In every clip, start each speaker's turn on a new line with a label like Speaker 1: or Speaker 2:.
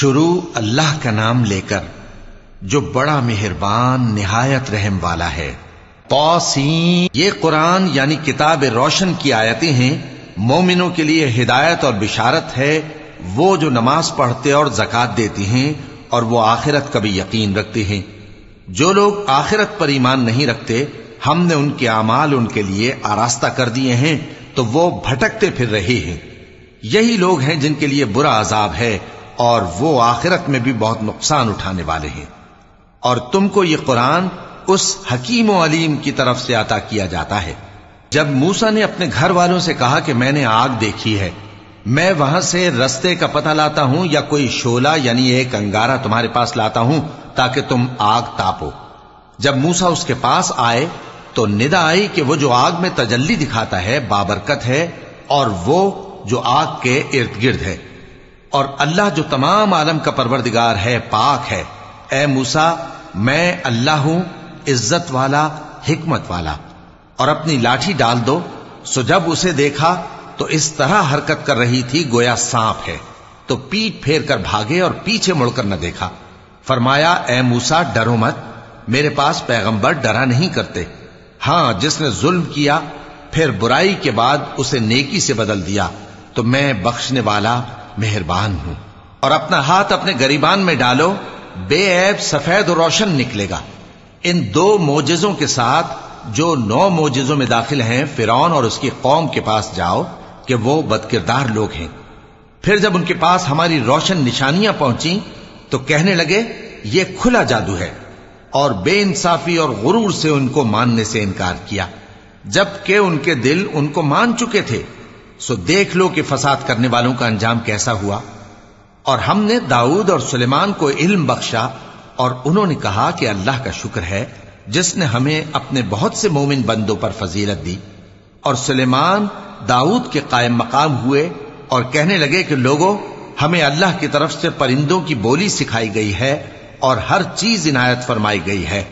Speaker 1: شروع اللہ کا نام لے کر جو بڑا مہربان نہایت رحم والا ہے۔ توسین یہ قرآن یعنی کتاب روشن کی آیتیں ہیں۔ مومنوں کے لیے ہدایت اور بشارت ہے۔ وہ جو نماز پڑھتے اور زکات دیتی ہیں اور وہ آخرت کا بھی یقین رکھتے ہیں۔ جو لوگ آخرت پر ایمان نہیں رکھتے، ہم نے ان کے اعمال ان کے لیے آراستہ کر دیے ہیں، تو وہ بھٹکتے پھر رہے ہیں۔ یہی لوگ ہیں جن کے لیے برا عذاب ہے۔ اور وہ آخرت میں بھی بہت نقصان اٹھانے والے ہیں۔ اور تم کو یہ قرآن اس حکیم و علیم کی طرف سے عطا کیا جاتا ہے۔ جب موسا نے اپنے گھر والوں سے کہا کہ میں نے آگ دیکھی ہے، میں وہاں سے رستے کا پتہ لاتا ہوں یا کوئی شولا یعنی ایک انگارہ تمہارے پاس لاتا ہوں تاکہ تم آگ تاپو۔ جب موسا اس کے پاس آئے تو ندا آئی کہ وہ جو آگ میں تجلی دکھاتا ہے بابرکت ہے اور وہ جو آگ کے ارد گرد ہے۔ اور اللہ جو تمام عالم کا پروردگار ہے، پاک ہے۔ اے موسا میں اللہ ہوں، عزت والا، حکمت والا۔ اور اپنی لاٹھی ڈال دو۔ سو جب اسے دیکھا تو اس طرح حرکت کر رہی تھی، گویا سانپ ہے۔ تو پیٹ پھیر کر بھاگے اور پیچھے مڑ کر نہ دیکھا۔ فرمایا، اے موسا ڈرو مت۔ میرے پاس پیغمبر ڈرا نہیں کرتے۔ ہاں جس نے ظلم کیا، پھر برائی کے بعد اسے نیکی سے بدل دیا۔ تو میں بخشنے والا مہربان ہوں۔ اور اپنا ہاتھ اپنے گریبان میں ڈالو، بے عیب سفید و روشن نکلے گا۔ ان دو موجزوں کے ساتھ جو نو موجزوں میں داخل ہیں، فرعون اور اس کی قوم کے پاس جاؤ کہ وہ بدکردار لوگ ہیں۔ پھر جب ان کے پاس ہماری روشن نشانیاں پہنچی تو کہنے لگے، یہ کھلا جادو ہے۔ اور بے انصافی اور غرور سے ان کو ماننے سے انکار کیا۔ جبکہ ان کے دل ان کو مان چکے تھے۔ سو دیکھ لو کہ فساد کرنے والوں کا انجام کیسا ہوا۔ اور ہم نے داؤد اور سلیمان کو علم بخشا اور انہوں نے کہا کہ اللہ کا شکر ہے، جس نے ہمیں اپنے بہت سے مومن بندوں پر فضیلت دی۔ اور سلیمان داؤد کے قائم مقام ہوئے اور کہنے لگے کہ لوگوں ہمیں اللہ کی طرف سے پرندوں کی بولی سکھائی گئی ہے اور ہر چیز عنایت فرمائی گئی ہے۔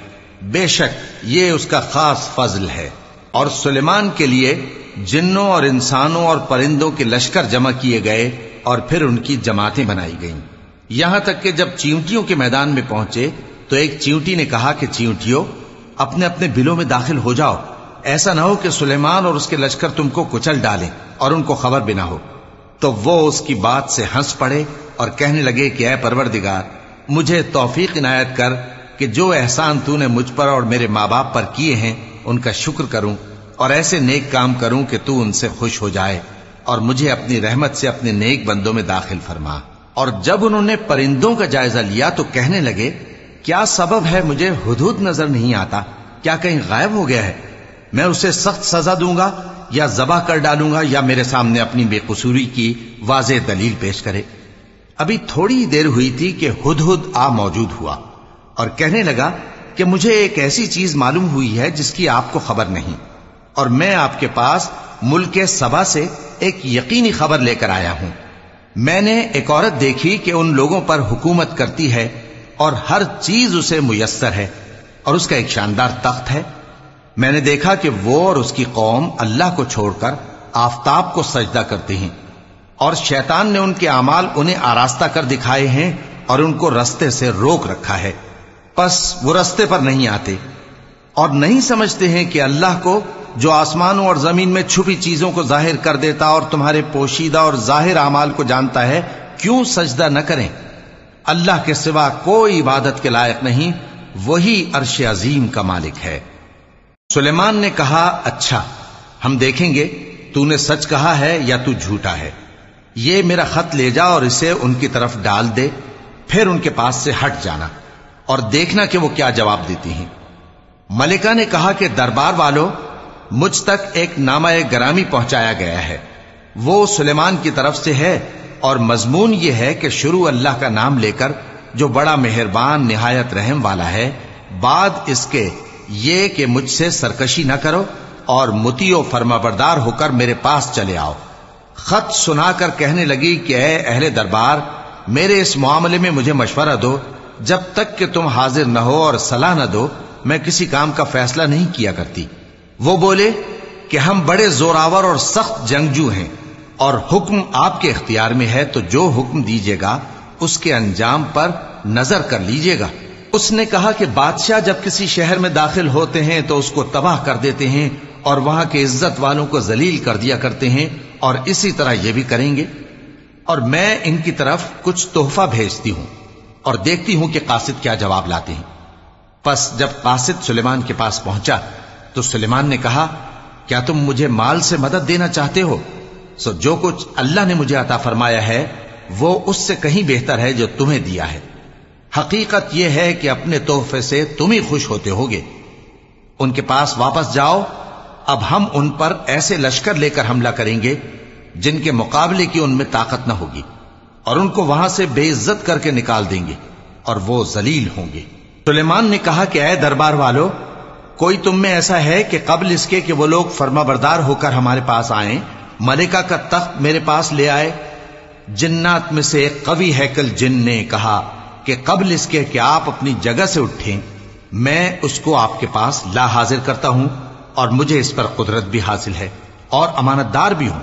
Speaker 1: بے شک، یہ اس کا خاص فضل ہے۔ اور سلیمان کے لیے جنوں اور انسانوں اور پرندوں کے لشکر جمع کیے گئے اور پھر ان کی جماعتیں بنائی گئیں۔ یہاں تک کہ جب چیونٹیوں کے میدان میں پہنچے تو ایک چیونٹی نے کہا کہ چیونٹیوں، اپنے اپنے بلوں میں داخل ہو جاؤ۔ ایسا نہ ہو کہ سلیمان اور اس کے لشکر تم کو کچل ڈالیں اور ان کو خبر بھی نہ ہو۔ تو وہ اس کی بات سے ہنس پڑے اور کہنے لگے کہ اے پروردگار، مجھے توفیق عنایت کر کہ جو احسان تو نے مجھ پر اور میرے ماں باپ پر کیے ہیں، ان کا شکر کروں۔ اور ایسے نیک کام کروں کہ تو ان سے خوش ہو جائے اور مجھے اپنی رحمت سے اپنے نیک بندوں میں داخل فرما۔ اور جب انہوں نے پرندوں کا جائزہ لیا تو کہنے لگے، کیا سبب ہے مجھے حدود نظر نہیں آتا؟ کیا کہیں غائب ہو گیا ہے؟ میں اسے سخت سزا دوں گا یا ذبح کر ڈالوں گا یا میرے سامنے اپنی بے قصوری کی واضح دلیل پیش کرے؟ ابھی تھوڑی دیر ہوئی تھی کہ ہد ہد آ موجود ہوا اور کہنے لگا کہ مجھے ایک ایسی چیز معلوم ہوئی ہے جس کی آپ کو خبر نہیں۔ اور میں آپ کے پاس ملک سبا سے ایک یقینی خبر لے کر آیا ہوں۔ میں نے ایک عورت دیکھی کہ ان لوگوں پر حکومت کرتی ہے اور ہر چیز اسے میسر ہے اور اس کا ایک شاندار تخت ہے۔ میں نے دیکھا کہ وہ اور اس کی قوم اللہ کو چھوڑ کر آفتاب کو سجدہ کرتے ہیں اور شیطان نے ان کے اعمال انہیں آراستہ کر دکھائے ہیں اور ان کو رستے سے روک رکھا ہے۔ پس وہ رستے پر نہیں آتے اور نہیں سمجھتے ہیں کہ اللہ کو جو آسمانوں اور زمین میں چھپی چیزوں کو ظاہر کر دیتا اور تمہارے پوشیدہ اور ظاہر اعمال کو جانتا ہے، کیوں سجدہ نہ کریں؟ اللہ کے سوا کوئی عبادت کے لائق نہیں، وہی عرش عظیم کا مالک ہے۔ سلیمان نے کہا اچھا ہم دیکھیں گے، تو نے سچ کہا ہے یا تو جھوٹا ہے؟ یہ میرا خط لے جا اور اسے ان کی طرف ڈال دے، پھر ان کے پاس سے ہٹ جانا اور دیکھنا کہ وہ کیا جواب دیتی ہیں۔ ملکہ نے کہا کہ دربار والوں مجھ تک ایک نامہ گرامی پہنچایا گیا ہے۔ وہ سلیمان کی طرف سے ہے اور مضمون یہ ہے کہ شروع اللہ کا نام لے کر جو بڑا مہربان، نہایت رحم والا ہے، بعد اس کے یہ کہ مجھ سے سرکشی نہ کرو اور متی و فرما بردار ہو کر میرے پاس چلے آؤ۔ خط سنا کر کہنے لگی کہ اے اہل دربار، میرے اس معاملے میں مجھے مشورہ دو۔ جب تک کہ تم حاضر نہ ہو اور صلاح نہ دو، میں کسی کام کا فیصلہ نہیں کیا کرتی۔ وہ بولے کہ ہم بڑے زوراور اور سخت جنگجو ہیں اور حکم آپ کے اختیار میں ہے تو جو حکم دیجیے گا، اس کے انجام پر نظر کر لیجیے گا۔ اس نے کہا کہ بادشاہ جب کسی شہر میں داخل ہوتے ہیں تو اس کو تباہ کر دیتے ہیں اور وہاں کے عزت والوں کو ذلیل کر دیا کرتے ہیں اور اسی طرح یہ بھی کریں گے۔ اور میں ان کی طرف کچھ تحفہ بھیجتی ہوں اور دیکھتی ہوں کہ قاصد کیا جواب لاتے ہیں۔ پس جب قاصد سلیمان کے پاس پہنچا تو سلیمان نے کہا، کیا تم مجھے مال سے مدد دینا چاہتے ہو؟ سو جو کچھ اللہ نے مجھے عطا فرمایا ہے، وہ اس سے کہیں بہتر ہے جو تمہیں دیا ہے۔ حقیقت یہ ہے کہ اپنے تحفے سے تم ہی خوش ہوتے ہوگے۔ ان کے پاس واپس جاؤ، اب ہم ان پر ایسے لشکر لے کر حملہ کریں گے، جن کے مقابلے کی ان میں طاقت نہ ہوگی، اور ان کو وہاں سے بے عزت کر کے نکال دیں گے، اور وہ ذلیل ہوں گے۔ سلیمان نے کہا کہ اے دربار والو کوئی تم میں ایسا ہے کہ قبل اس کے کہ وہ لوگ فرما بردار ہو کر ہمارے پاس آئیں، ملکہ کا تخت میرے پاس لے آئے۔ جنات میں سے ایک قوی ہیکل جن نے کہا کہ قبل اس کے کہ آپ اپنی جگہ سے اٹھیں، میں اس کو آپ کے پاس لا حاضر کرتا ہوں اور مجھے اس پر قدرت بھی حاصل ہے اور امانت دار بھی ہوں۔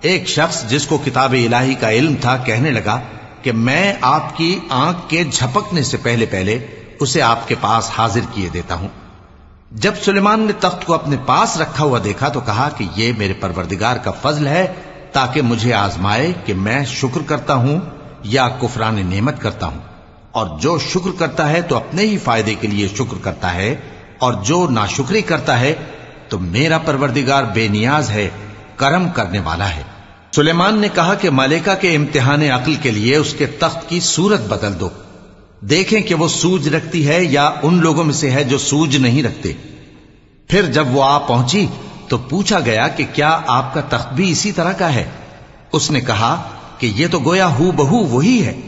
Speaker 1: ایک شخص جس کو کتاب الہی کا علم تھا کہنے لگا کہ میں آپ کی آنکھ کے جھپکنے سے پہلے پہلے اسے آپ کے پاس حاضر کیے دیتا ہوں۔ جب سلیمان نے تخت کو اپنے پاس رکھا ہوا دیکھا تو کہا کہ یہ میرے پروردگار کا فضل ہے تاکہ مجھے آزمائے کہ میں شکر کرتا ہوں یا کفران نعمت کرتا ہوں۔ اور جو شکر کرتا ہے تو اپنے ہی فائدے کے لیے شکر کرتا ہے، اور جو ناشکری کرتا ہے تو میرا پروردگار بے نیاز ہے، کرم کرنے والا ہے۔ سلیمان نے کہا کہ مالکہ کے امتحان عقل کے لیے اس کے تخت کی صورت بدل دو۔ دیکھیں کہ وہ سوج رکھتی ہے یا ان لوگوں میں سے ہے جو سوج نہیں رکھتے۔ پھر جب وہ آ پہنچی تو پوچھا گیا کہ کیا آپ کا تخت بھی اسی طرح کا ہے؟ اس نے کہا کہ یہ تو گویا ہو بہو وہی ہے۔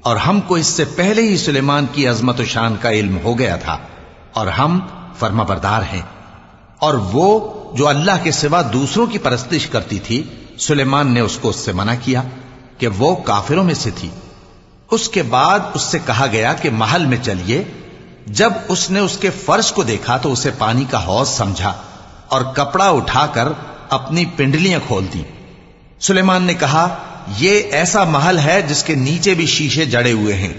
Speaker 1: اور ہم کو اس سے پہلے ہی سلیمان کی عظمت و شان کا علم ہو گیا تھا۔ اور ہم فرما بردار ہیں۔ اور وہ جو اللہ کے سوا دوسروں کی پرستش کرتی تھی، سلیمان نے اس کو اس سے منع کیا کہ وہ کافروں میں سے تھی۔ اس کے بعد اس سے کہا گیا کہ محل میں چلیے۔ جب اس نے اس کے فرش کو دیکھا تو اسے پانی کا حوض سمجھا اور کپڑا اٹھا کر اپنی پنڈلیاں کھول دی سلیمان نے کہا، یہ ایسا محل ہے جس کے نیچے بھی شیشے جڑے ہوئے ہیں۔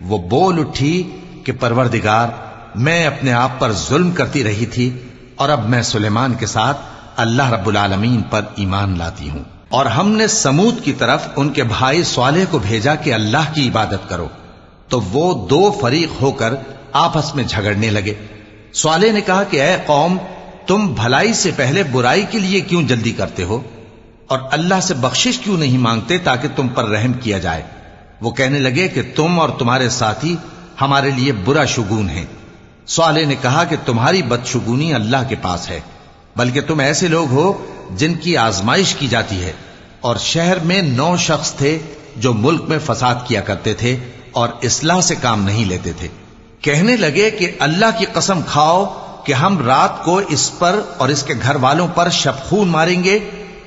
Speaker 1: وہ بول اٹھی کہ، پروردگار، میں اپنے آپ پر ظلم کرتی رہی تھی اور اب میں سلیمان کے ساتھ اللہ رب العالمین پر ایمان لاتی ہوں۔ اور ہم نے سمود کی طرف ان کے بھائی سوالے کو بھیجا کہ اللہ کی عبادت کرو۔ تو وہ دو فریق ہو کر آپس میں جھگڑنے لگے۔ سوالے نے کہا کہ اے قوم، تم بھلائی سے پہلے برائی کے لیے کیوں جلدی کرتے ہو؟ اور اللہ سے بخشش کیوں نہیں مانگتے تاکہ تم پر رحم کیا جائے؟ وہ کہنے لگے کہ تم اور تمہارے ساتھی ہمارے لیے برا شگون ہیں۔ سوالے نے کہا کہ تمہاری بدشگونی اللہ کے پاس ہے، بلکہ تم ایسے لوگ ہو جن کی آزمائش کی جاتی ہے اور شہر میں نو شخص تھے جو ملک میں فساد کیا کرتے تھے اور اصلاح سے کام نہیں لیتے تھے۔ کہنے لگے کہ اللہ کی قسم کھاؤ کہ ہم رات کو اس پر اور اس کے گھر والوں پر شبخون ماریں گے،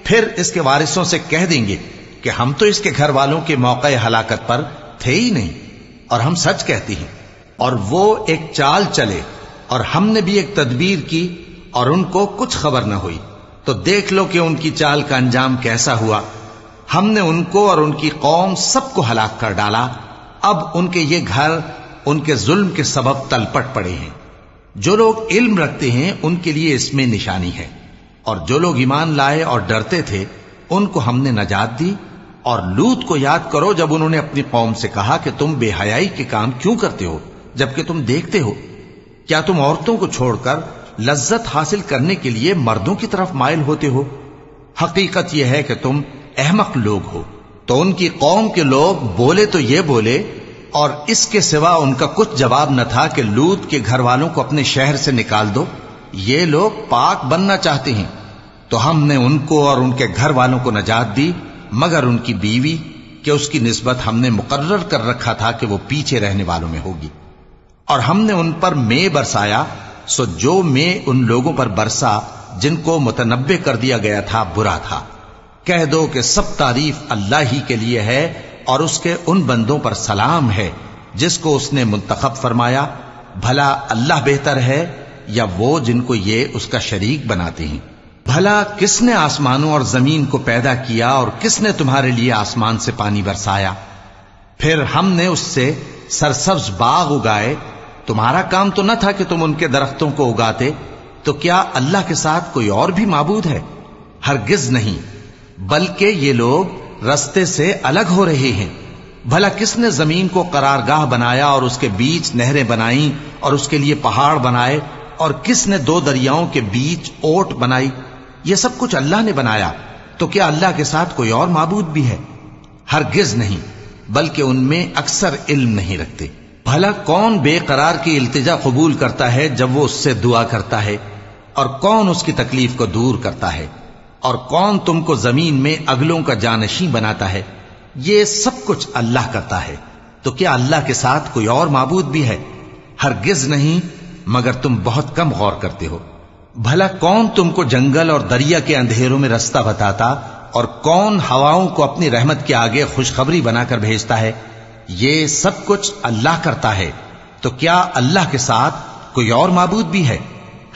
Speaker 1: پھر اس کے وارثوں سے کہہ دیں گے کہ ہم تو اس کے گھر والوں کے موقع ہلاکت پر تھے ہی نہیں۔ اور ہم سچ کہتی ہیں۔ اور وہ ایک چال چلے اور ہم نے بھی ایک تدبیر کی اور ان کو کچھ خبر نہ ہوئی۔ تو دیکھ لو کہ ان کی چال کا انجام کیسا ہوا۔ ہم نے ان کو اور ان کی قوم سب کو ہلاک کر ڈالا۔ اب ان کے یہ گھر ان کے ظلم کے سبب تلپٹ پڑے ہیں۔ جو لوگ علم رکھتے ہیں، ان کے لیے اس میں نشانی ہے۔ اور جو لوگ ایمان لائے اور ڈرتے تھے، ان کو ہم نے نجات دی۔ اور لوت کو یاد کرو، جب انہوں نے اپنی قوم سے کہا کہ تم بے حیائی کے کام کیوں کرتے ہو، جبکہ تم دیکھتے ہو۔ کیا تم عورتوں کو چھوڑ کر لذت حاصل کرنے کے لیے مردوں کی طرف مائل ہوتے ہو۔ حقیقت یہ ہے کہ تم احمق لوگ ہو۔ تو ان کی قوم کے لوگ بولے تو یہ بولے، اور اس کے سوا ان کا کچھ جواب نہ تھا کہ لوت کے گھر والوں کو اپنے شہر سے نکال دو۔ یہ لوگ پاک بننا چاہتے ہیں۔ تو ہم نے ان کو اور ان کے گھر والوں کو نجات دی، مگر ان کی بیوی، کہ اس کی نسبت ہم نے مقرر کر رکھا تھا کہ وہ پیچھے رہنے والوں میں ہوگی۔ اور ہم نے ان پر مے برسایا سو جو مے ان لوگوں پر برسا جن کو متنبع کر دیا گیا تھا، برا تھا۔ کہہ دو کہ سب تعریف اللہ ہی کے لیے ہے اور اس کے ان بندوں پر سلام ہے جس کو اس نے منتخب فرمایا۔ بھلا اللہ بہتر ہے یا وہ جن کو یہ اس کا شریک بناتے ہیں۔ بھلا کس نے آسمانوں اور زمین کو پیدا کیا اور کس نے تمہارے لیے آسمان سے پانی برسایا؟ پھر ہم نے اس سے سرسبز باغ اگائے تمہارا کام تو نہ تھا کہ تم ان کے درختوں کو اگاتے، تو کیا اللہ کے ساتھ کوئی اور بھی معبود ہے؟ ہرگز نہیں، بلکہ یہ لوگ رستے سے الگ ہو رہے ہیں۔ بھلا کس نے زمین کو قرارگاہ بنایا اور اس کے بیچ نہریں بنائی اور اس کے لیے پہاڑ بنائے؟ اور کس نے دو دریاؤں کے بیچ اوٹ بنائی؟ یہ سب کچھ اللہ نے بنایا، تو کیا اللہ کے ساتھ کوئی اور معبود بھی ہے؟ ہرگز نہیں، بلکہ ان میں اکثر علم نہیں رکھتے۔ بھلا کون بے قرار کی التجا قبول کرتا ہے جب وہ اس سے دعا کرتا ہے؟ اور کون اس کی تکلیف کو دور کرتا ہے؟ اور کون تم کو زمین میں اگلوں کا جانشی بناتا ہے؟ یہ سب کچھ اللہ کرتا ہے۔ تو کیا اللہ کے ساتھ کوئی اور معبود بھی ہے؟ ہرگز نہیں، مگر تم بہت کم غور کرتے ہو۔ بھلا کون تم کو جنگل اور دریا کے اندھیروں میں رستہ بتاتا اور کون ہواؤں کو اپنی رحمت کے آگے خوشخبری بنا کر بھیجتا ہے؟ یہ سب کچھ اللہ کرتا ہے، تو کیا اللہ کے ساتھ کوئی اور معبود بھی ہے؟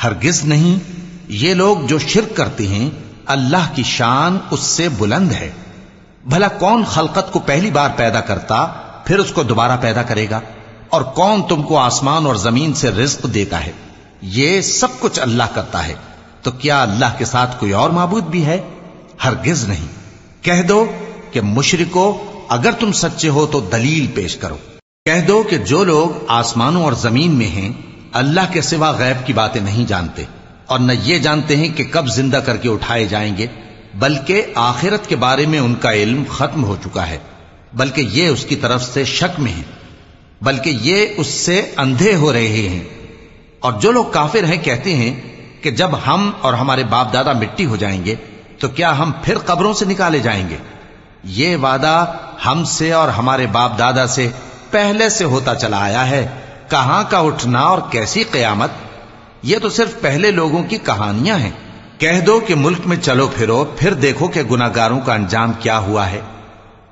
Speaker 1: ہرگز نہیں۔ یہ لوگ جو شرک کرتے ہیں، اللہ کی شان اس سے بلند ہے۔ بھلا کون خلقت کو پہلی بار پیدا کرتا، پھر اس کو دوبارہ پیدا کرے گا؟ اور کون تم کو آسمان اور زمین سے رزق دیتا ہے؟ یہ سب کچھ اللہ کرتا ہے۔ تو کیا اللہ کے ساتھ کوئی اور معبود بھی ہے؟ ہرگز نہیں۔ کہہ دو کہ مشرکو اگر تم سچے ہو تو دلیل پیش کرو۔ کہہ دو کہ جو لوگ آسمانوں اور زمین میں ہیں، اللہ کے سوا غیب کی باتیں نہیں جانتے۔ اور نہ یہ جانتے ہیں کہ کب زندہ کر کے اٹھائے جائیں گے، بلکہ آخرت کے بارے میں ان کا علم ختم ہو چکا ہے۔ بلکہ یہ اس کی طرف سے شک میں ہیں۔ بلکہ یہ اس سے اندھے ہو رہے ہیں۔ اور جو لوگ کافر ہیں، کہتے ہیں کہ جب ہم اور ہمارے باپ دادا مٹی ہو جائیں گے، تو کیا ہم پھر قبروں سے نکالے جائیں گے؟ یہ وعدہ ہم سے اور ہمارے باپ دادا سے پہلے سے ہوتا چلا آیا ہے۔ کہاں کا اٹھنا اور کیسی قیامت؟ یہ تو صرف پہلے لوگوں کی کہانیاں ہیں۔ کہہ دو کہ ملک میں چلو پھرو، پھر دیکھو کہ گناگاروں کا انجام کیا ہوا ہے۔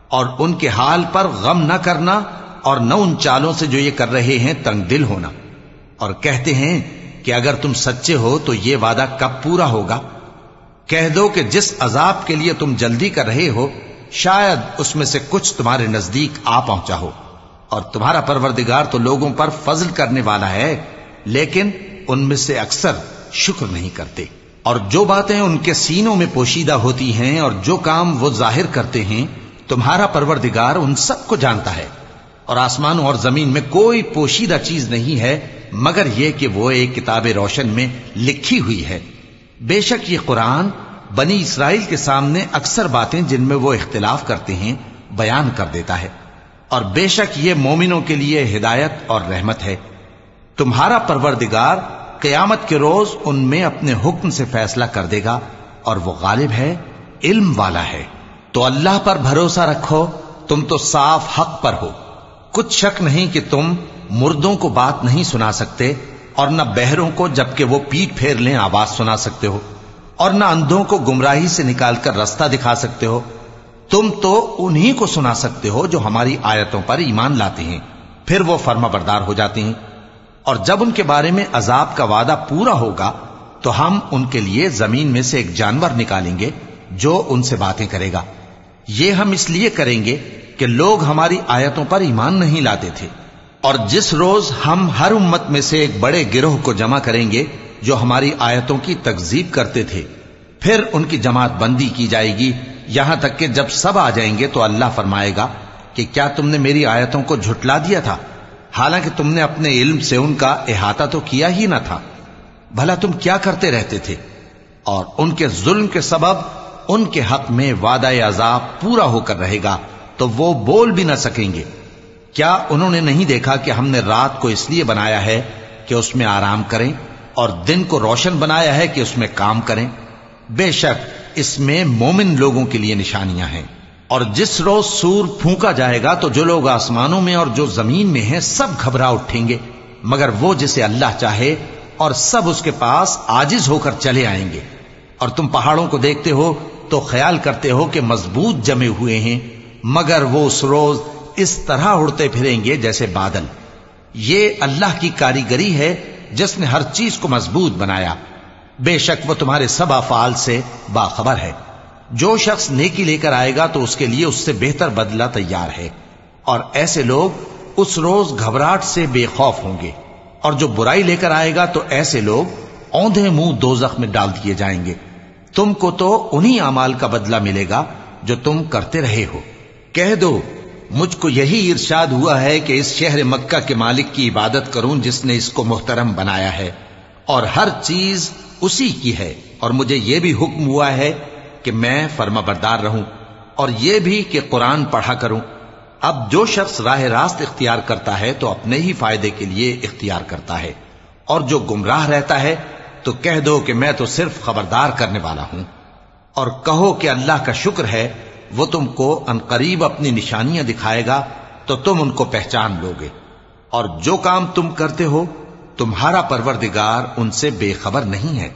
Speaker 1: اور ان کے حال پر غم نہ کرنا اور نہ ان چالوں سے جو یہ کر رہے ہیں تنگ دل ہونا۔ اور کہتے ہیں کہ اگر تم سچے ہو تو یہ وعدہ کب پورا ہوگا؟ کہہ دو کہ جس عذاب کے لیے تم جلدی کر رہے ہو شاید اس میں سے کچھ تمہارے نزدیک آ پہنچا ہو۔ اور تمہارا پروردگار تو لوگوں پر فضل کرنے والا ہے، لیکن ان میں سے اکثر شکر نہیں کرتے۔ اور جو باتیں ان کے سینوں میں پوشیدہ ہوتی ہیں اور جو کام وہ ظاہر کرتے ہیں، تمہارا پروردگار ان سب کو جانتا ہے۔ اور آسمانوں اور زمین میں کوئی پوشیدہ چیز نہیں ہے، مگر یہ کہ وہ ایک کتاب روشن میں لکھی ہوئی ہے۔ بے شک یہ قرآن بنی اسرائیل کے سامنے اکثر باتیں جن میں وہ اختلاف کرتے ہیں، بیان کر دیتا ہے۔ اور بے شک یہ مومنوں کے لیے ہدایت اور رحمت ہے۔ تمہارا پروردگار قیامت کے روز ان میں اپنے حکم سے فیصلہ کر دے گا اور وہ غالب ہے، علم والا ہے۔ تو اللہ پر بھروسہ رکھو، تم تو صاف حق پر ہو۔ کچھ شک نہیں کہ تم مردوں کو بات نہیں سنا سکتے اور نہ بہروں کو، جبکہ وہ پیٹ پھیر لیں، آواز سنا سکتے ہو۔ اور نہ اندھوں کو گمراہی سے نکال کر رستہ دکھا سکتے ہو۔ تم تو انہی کو سنا سکتے ہو جو ہماری آیتوں پر ایمان لاتے ہیں۔ پھر وہ فرما بردار ہو جاتے ہیں۔ اور جب ان کے بارے میں عذاب کا وعدہ پورا ہوگا، تو ہم ان کے لیے زمین میں سے ایک جانور نکالیں گے جو ان سے باتیں کرے گا۔ یہ ہم اس لیے کریں گے کہ لوگ ہماری آیتوں پر ایمان نہیں لاتے تھے۔ اور جس روز ہم ہر امت میں سے ایک بڑے گروہ کو جمع کریں گے جو ہماری آیتوں کی تکزیب کرتے تھے۔ پھر ان کی جماعت بندی کی جائے گی۔ یہاں تک کہ جب سب آ جائیں گے تو اللہ فرمائے گا کہ کیا تم نے میری آیتوں کو جھٹلا دیا تھا؟ حالانکہ تم نے اپنے علم سے ان کا احاطہ تو کیا ہی نہ تھا۔ بھلا تم کیا کرتے رہتے تھے؟ اور ان کے ظلم کے سبب ان کے حق میں وعدہ عذاب پورا ہو کر رہے گا، تو وہ بول بھی نہ سکیں گے۔ کیا انہوں نے نہیں دیکھا کہ ہم نے رات کو اس لیے بنایا ہے کہ اس میں آرام کریں؟ اور دن کو روشن بنایا ہے کہ اس میں کام کریں۔ بے شک، اس میں مومن لوگوں کے لیے نشانیاں ہیں۔ اور جس روز سور پھونکا جائے گا تو جو لوگ آسمانوں میں اور جو زمین میں ہیں سب گھبرا اٹھیں گے۔ مگر وہ جسے اللہ چاہے اور سب اس کے پاس آجز ہو کر چلے آئیں گے۔ اور تم پہاڑوں کو دیکھتے ہو تو خیال کرتے ہو کہ مضبوط جمے ہوئے ہیں۔ مگر وہ اس روز اس طرح اڑتے پھریں گے جیسے بادل۔ یہ اللہ کی کاریگری ہے جس نے ہر چیز کو مضبوط بنایا۔ بے شک وہ تمہارے سب افعال سے باخبر ہے۔ جو شخص نیکی لے کر آئے گا تو اس کے لیے اس سے بہتر بدلہ تیار ہے۔ اور ایسے لوگ اس روز گھبراہٹ سے بے خوف ہوں گے۔ اور جو برائی لے کر آئے گا تو ایسے لوگ اوندے منہ دو میں ڈال دیے جائیں گے۔ تم کو تو انہی اعمال کا بدلہ ملے گا جو تم کرتے رہے ہو۔ کہہ دو مجھ کو یہی ارشاد ہوا ہے کہ اس شہر مکہ کے مالک کی عبادت کروں جس نے اس کو محترم بنایا ہے، اور ہر چیز اسی کی ہے۔ اور مجھے یہ بھی حکم ہوا ہے کہ میں فرما بردار رہوں، اور یہ بھی کہ قرآن پڑھا کروں۔ اب جو شخص راہ راست اختیار کرتا ہے تو اپنے ہی فائدے کے لیے اختیار کرتا ہے، اور جو گمراہ رہتا ہے تو کہہ دو کہ میں تو صرف خبردار کرنے والا ہوں۔ اور کہو کہ اللہ کا شکر ہے وہ تم کو انقریب اپنی نشانیاں دکھائے گا، تو تم ان کو پہچان لو گے۔ اور جو کام تم کرتے ہو، تمہارا پروردگار ان سے بے خبر نہیں ہے۔